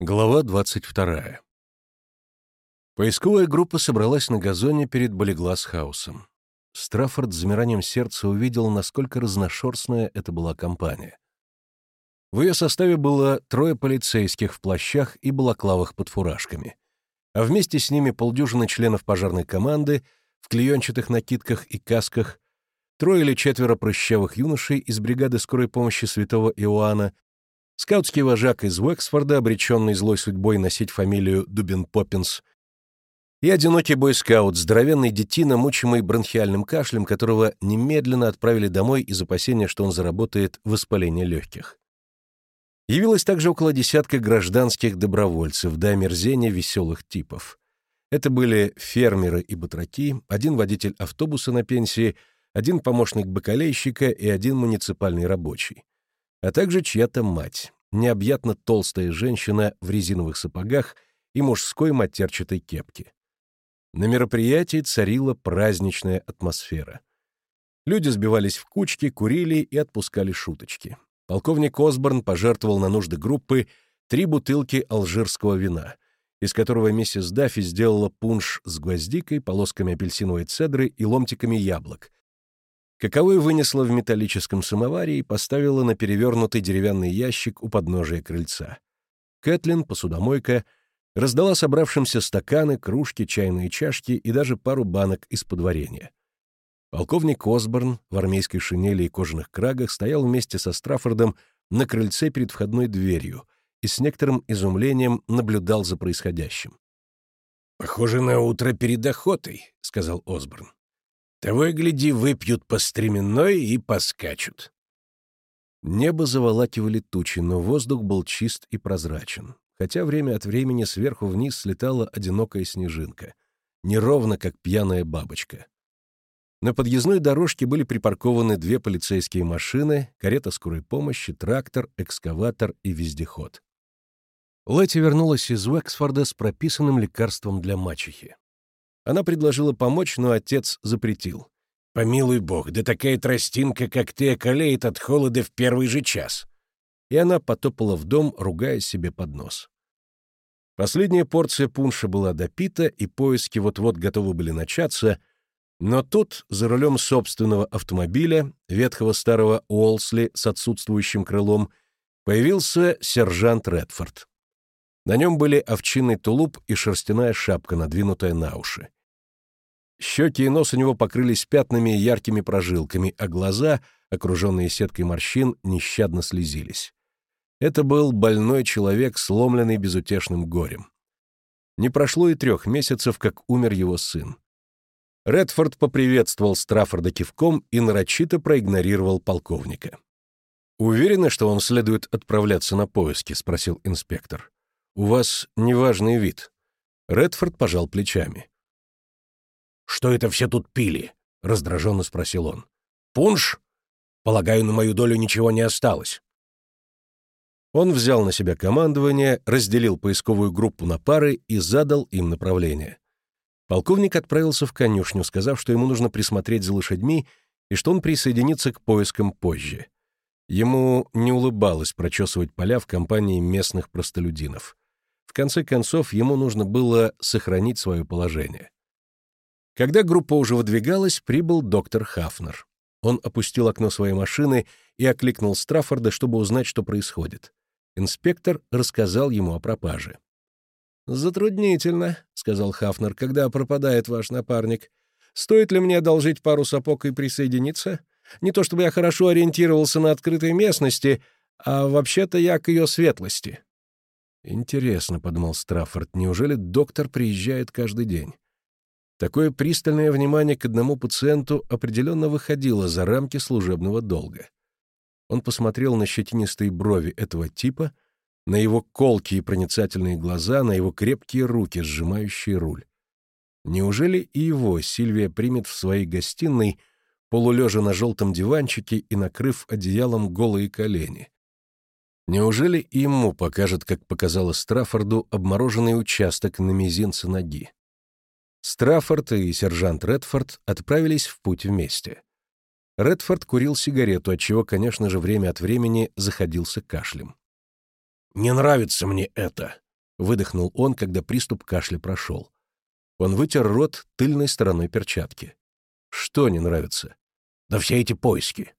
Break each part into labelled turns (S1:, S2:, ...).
S1: Глава 22. Поисковая группа собралась на газоне перед Болеглас-хаусом. Страффорд с замиранием сердца увидел, насколько разношерстная это была компания. В ее составе было трое полицейских в плащах и балаклавах под фуражками, а вместе с ними полдюжины членов пожарной команды в клеенчатых накидках и касках, трое или четверо прыщавых юношей из бригады скорой помощи святого Иоанна скаутский вожак из Уэксфорда, обреченный злой судьбой носить фамилию Дубин Поппинс, и одинокий бойскаут, здоровенный детина, мучимый бронхиальным кашлем, которого немедленно отправили домой из опасения, что он заработает воспаление легких. Явилось также около десятка гражданских добровольцев, до омерзения веселых типов. Это были фермеры и батраки, один водитель автобуса на пенсии, один помощник бакалейщика и один муниципальный рабочий а также чья-то мать, необъятно толстая женщина в резиновых сапогах и мужской матерчатой кепке. На мероприятии царила праздничная атмосфера. Люди сбивались в кучки, курили и отпускали шуточки. Полковник Осборн пожертвовал на нужды группы три бутылки алжирского вина, из которого миссис Даффи сделала пунш с гвоздикой, полосками апельсиновой цедры и ломтиками яблок, каковой вынесла в металлическом самоваре и поставила на перевернутый деревянный ящик у подножия крыльца. Кэтлин, посудомойка, раздала собравшимся стаканы, кружки, чайные чашки и даже пару банок из-под варенья. Полковник Осборн в армейской шинели и кожаных крагах стоял вместе со Страффордом на крыльце перед входной дверью и с некоторым изумлением наблюдал за происходящим.
S2: «Похоже на утро перед охотой», — сказал Осборн. Того и гляди, выпьют по стременной и поскачут.
S1: Небо заволакивали тучи, но воздух был чист и прозрачен, хотя время от времени сверху вниз слетала одинокая снежинка, неровно как пьяная бабочка. На подъездной дорожке были припаркованы две полицейские машины, карета скорой помощи, трактор, экскаватор и вездеход. Лэти вернулась из Уэксфорда с прописанным лекарством для мачехи. Она предложила помочь, но отец запретил.
S2: «Помилуй бог, да такая тростинка, как ты, околеет от холода в первый же час!»
S1: И она потопала в дом, ругая себе под нос. Последняя порция пунша была допита, и поиски вот-вот готовы были начаться, но тут, за рулем собственного автомобиля, ветхого старого Уолсли с отсутствующим крылом, появился сержант Редфорд. На нем были овчинный тулуп и шерстяная шапка, надвинутая на уши. Щеки и нос у него покрылись пятнами и яркими прожилками, а глаза, окруженные сеткой морщин, нещадно слезились. Это был больной человек, сломленный безутешным горем. Не прошло и трех месяцев, как умер его сын. Редфорд поприветствовал Страффорда кивком и нарочито проигнорировал полковника. «Уверены, что вам следует отправляться на поиски?» — спросил инспектор. «У вас неважный вид». Редфорд пожал плечами.
S2: «Что это все тут пили?» — раздраженно спросил он. «Пунш? Полагаю, на мою долю ничего не осталось».
S1: Он взял на себя командование, разделил поисковую группу на пары и задал им направление. Полковник отправился в конюшню, сказав, что ему нужно присмотреть за лошадьми и что он присоединится к поискам позже. Ему не улыбалось прочесывать поля в компании местных простолюдинов. В конце концов, ему нужно было сохранить свое положение. Когда группа уже выдвигалась, прибыл доктор Хафнер. Он опустил окно своей машины и окликнул Страффорда, чтобы узнать, что происходит. Инспектор рассказал ему о пропаже.
S3: «Затруднительно», — сказал Хафнер, — «когда пропадает ваш напарник. Стоит ли мне одолжить пару сапог и присоединиться? Не то чтобы я хорошо ориентировался на открытой местности, а вообще-то я к ее светлости».
S1: «Интересно», — подумал Страффорд, — «неужели доктор приезжает каждый день?» Такое пристальное внимание к одному пациенту определенно выходило за рамки служебного долга. Он посмотрел на щетинистые брови этого типа, на его колкие проницательные глаза, на его крепкие руки, сжимающие руль. Неужели и его Сильвия примет в своей гостиной, полулежа на желтом диванчике и накрыв одеялом голые колени? Неужели и ему покажет, как показала Страффорду, обмороженный участок на мизинце ноги? Страффорд и сержант Редфорд отправились в путь вместе. Редфорд курил сигарету, отчего, конечно же, время от времени заходился кашлем.
S2: «Не нравится мне это», —
S1: выдохнул он, когда приступ кашля прошел. Он вытер рот тыльной стороной перчатки. «Что не нравится?»
S2: «Да все эти поиски».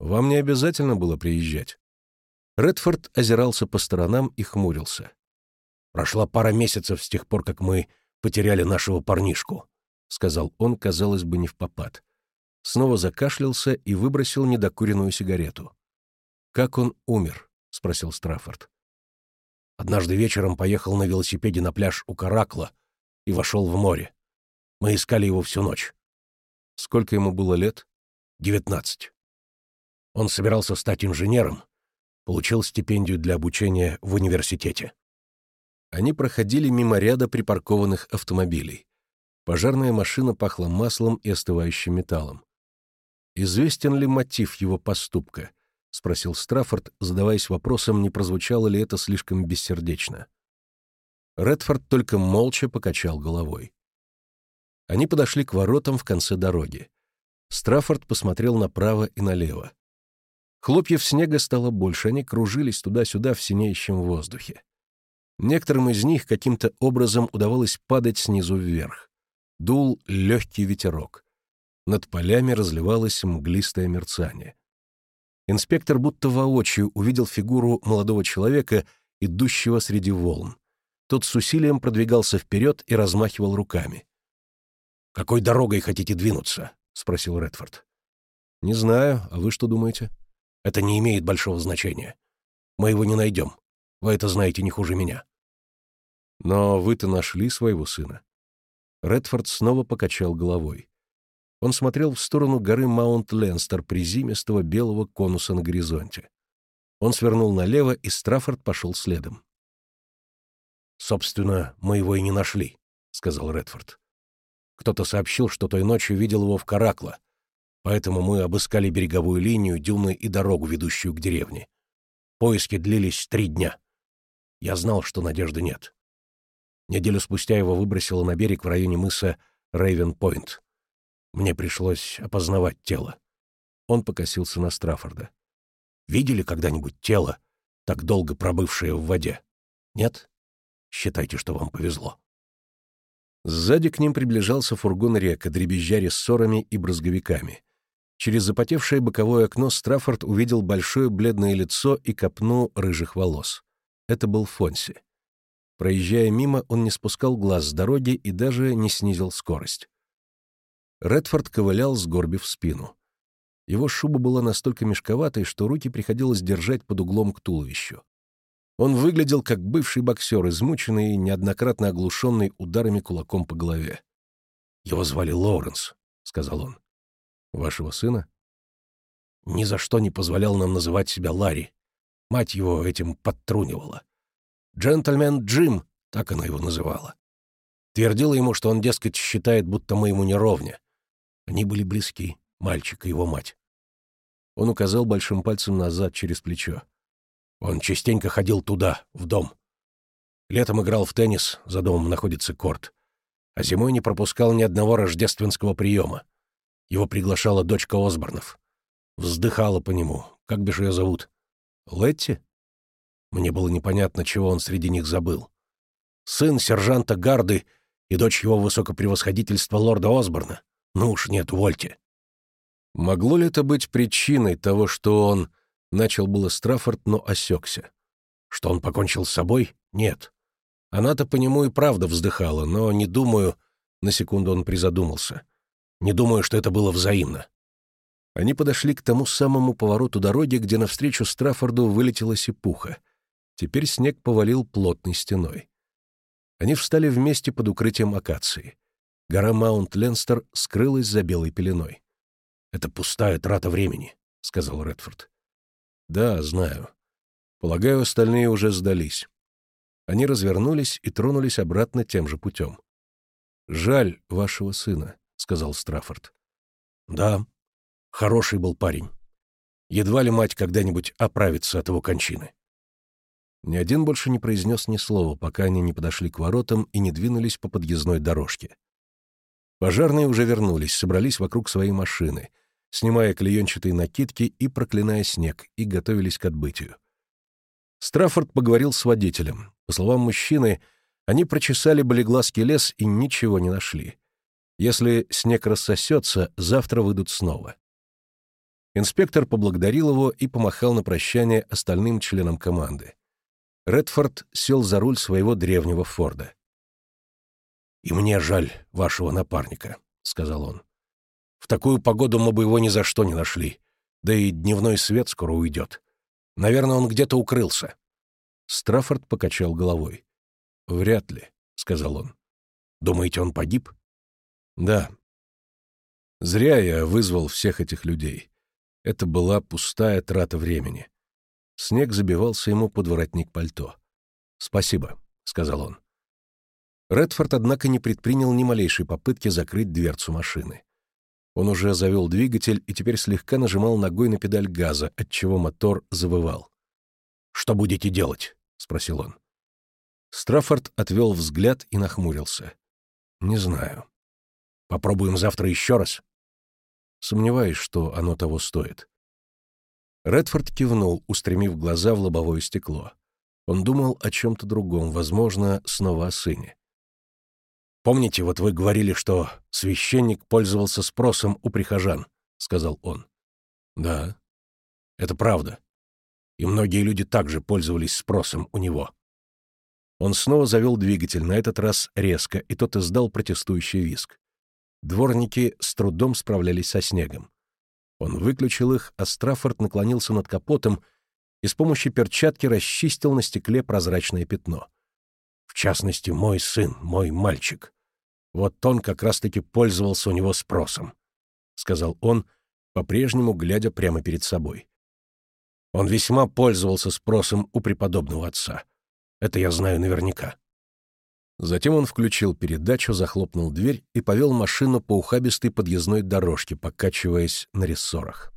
S1: «Вам не обязательно было приезжать». Редфорд озирался по сторонам и хмурился.
S2: «Прошла пара месяцев с тех пор, как мы потеряли нашего парнишку», — сказал он, казалось бы, не в попад. Снова закашлялся и выбросил недокуренную сигарету.
S1: «Как он умер?» — спросил Страффорд.
S2: Однажды вечером поехал на велосипеде на пляж у Каракла и вошел в море. Мы искали его всю ночь.
S1: Сколько ему было лет?
S2: Девятнадцать. Он собирался стать инженером, получил стипендию для обучения в университете.
S1: Они проходили мимо ряда припаркованных автомобилей. Пожарная машина пахла маслом и остывающим металлом. «Известен ли мотив его поступка?» — спросил Страффорд, задаваясь вопросом, не прозвучало ли это слишком бессердечно. Редфорд только молча покачал головой. Они подошли к воротам в конце дороги. Страффорд посмотрел направо и налево. Хлопьев снега стало больше, они кружились туда-сюда в синеющем воздухе. Некоторым из них каким-то образом удавалось падать снизу вверх. Дул легкий ветерок. Над полями разливалось мглистое мерцание. Инспектор будто воочию увидел фигуру молодого человека, идущего среди волн. Тот с усилием продвигался вперед и размахивал руками.
S2: «Какой дорогой хотите двинуться?» — спросил Редфорд.
S1: «Не знаю. А вы что думаете?»
S2: «Это не имеет большого значения. Мы его не найдем. Вы это знаете не хуже меня.
S1: Но вы-то нашли своего сына. Редфорд снова покачал головой. Он смотрел в сторону горы Маунт-Ленстер, призимистого белого конуса на горизонте. Он свернул налево, и Страффорд пошел следом.
S2: «Собственно, мы его и не нашли», — сказал Редфорд. «Кто-то сообщил, что той ночью видел его в Каракло, поэтому мы обыскали береговую линию, дюны и дорогу, ведущую к деревне. Поиски длились три дня. Я знал, что надежды нет. Неделю спустя его выбросило на берег в районе мыса Рейвен-Пойнт. Мне пришлось опознавать тело. Он покосился на Страффорда. «Видели когда-нибудь тело, так долго пробывшее в воде? Нет? Считайте, что вам повезло».
S1: Сзади к ним приближался фургон река, дребезжа рессорами и брызговиками. Через запотевшее боковое окно Страффорд увидел большое бледное лицо и копну рыжих волос. Это был Фонси. Проезжая мимо, он не спускал глаз с дороги и даже не снизил скорость. Редфорд ковылял, сгорбив спину. Его шуба была настолько мешковатой, что руки приходилось держать под углом к туловищу. Он выглядел как бывший боксер, измученный и неоднократно оглушенный ударами кулаком по голове.
S2: «Его звали Лоуренс», — сказал он.
S1: «Вашего сына?»
S2: «Ни за что не позволял нам называть себя Ларри. Мать его этим подтрунивала. «Джентльмен Джим», так она его называла. Твердила ему, что он, дескать, считает, будто мы ему не ровня. Они были близки, мальчик и его мать.
S1: Он указал большим пальцем назад через плечо.
S2: Он частенько ходил туда, в дом. Летом играл в теннис, за домом находится корт. А зимой не пропускал ни одного рождественского приема. Его приглашала дочка Осборнов. Вздыхала по нему. Как бишь ее зовут?
S1: Летти?
S2: Мне было непонятно, чего он среди них забыл. Сын сержанта Гарды и дочь его высокопревосходительства лорда Осборна. Ну уж нет, вольте.
S1: Могло ли это быть причиной того, что он... Начал было Страффорд, но осекся.
S2: Что он покончил с собой? Нет. Она-то по нему и правда вздыхала, но не думаю... На секунду он призадумался. Не думаю, что это было взаимно.
S1: Они подошли к тому самому повороту дороги, где навстречу Страффорду вылетела сипуха. Теперь снег повалил плотной стеной. Они встали вместе под укрытием акации. Гора Маунт-Ленстер скрылась за белой пеленой.
S2: «Это пустая трата времени», — сказал Редфорд.
S1: «Да, знаю. Полагаю, остальные уже сдались». Они развернулись и тронулись обратно тем же путем. «Жаль вашего сына», — сказал Страффорд.
S2: «Да, Хороший был парень. Едва ли мать когда-нибудь оправится от его кончины.
S1: Ни один больше не произнес ни слова, пока они не подошли к воротам и не двинулись по подъездной дорожке. Пожарные уже вернулись, собрались вокруг своей машины, снимая клеенчатые накидки и проклиная снег, и готовились к отбытию. Страффорд поговорил с водителем. По словам мужчины, они прочесали болеглазский лес и ничего не нашли. Если снег рассосется, завтра выйдут снова. Инспектор поблагодарил его и помахал на прощание остальным членам команды. Редфорд сел за руль своего древнего Форда. «И мне жаль вашего напарника», — сказал он. «В такую погоду мы бы его ни за что не нашли. Да и дневной свет скоро уйдет. Наверное, он где-то укрылся». Страффорд покачал головой. «Вряд ли», — сказал он. «Думаете, он погиб?» «Да». Зря я вызвал всех этих людей. Это была пустая трата времени. Снег забивался ему под воротник пальто. «Спасибо», — сказал он. Редфорд, однако, не предпринял ни малейшей попытки закрыть дверцу машины. Он уже завел двигатель и теперь слегка нажимал ногой на педаль газа, отчего мотор завывал. «Что будете делать?» — спросил он. Страффорд отвел взгляд и нахмурился. «Не знаю. Попробуем завтра еще раз?» Сомневаюсь, что оно того стоит. Редфорд кивнул, устремив глаза в лобовое стекло. Он думал о чем-то другом, возможно, снова о сыне. «Помните, вот вы говорили, что священник пользовался спросом у прихожан?» — сказал он. «Да, это правда. И многие люди также пользовались спросом у него». Он снова завел двигатель, на этот раз резко, и тот издал протестующий виск. Дворники с трудом справлялись со снегом. Он выключил их, а Страффорд наклонился над капотом и с помощью перчатки расчистил на стекле прозрачное пятно. В частности, мой сын, мой мальчик. Вот он как раз-таки пользовался у него спросом, — сказал он, по-прежнему глядя прямо перед собой. Он весьма пользовался спросом у преподобного отца. Это я знаю наверняка. Затем он включил передачу, захлопнул дверь и повел машину по ухабистой подъездной дорожке, покачиваясь на рессорах.